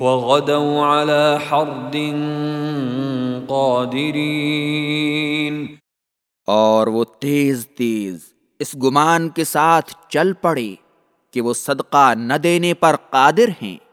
وغدوا على حرد قادرين اور وہ تیز تیز اس گمان کے ساتھ چل پڑے کہ وہ صدقہ نہ دینے پر قادر ہیں۔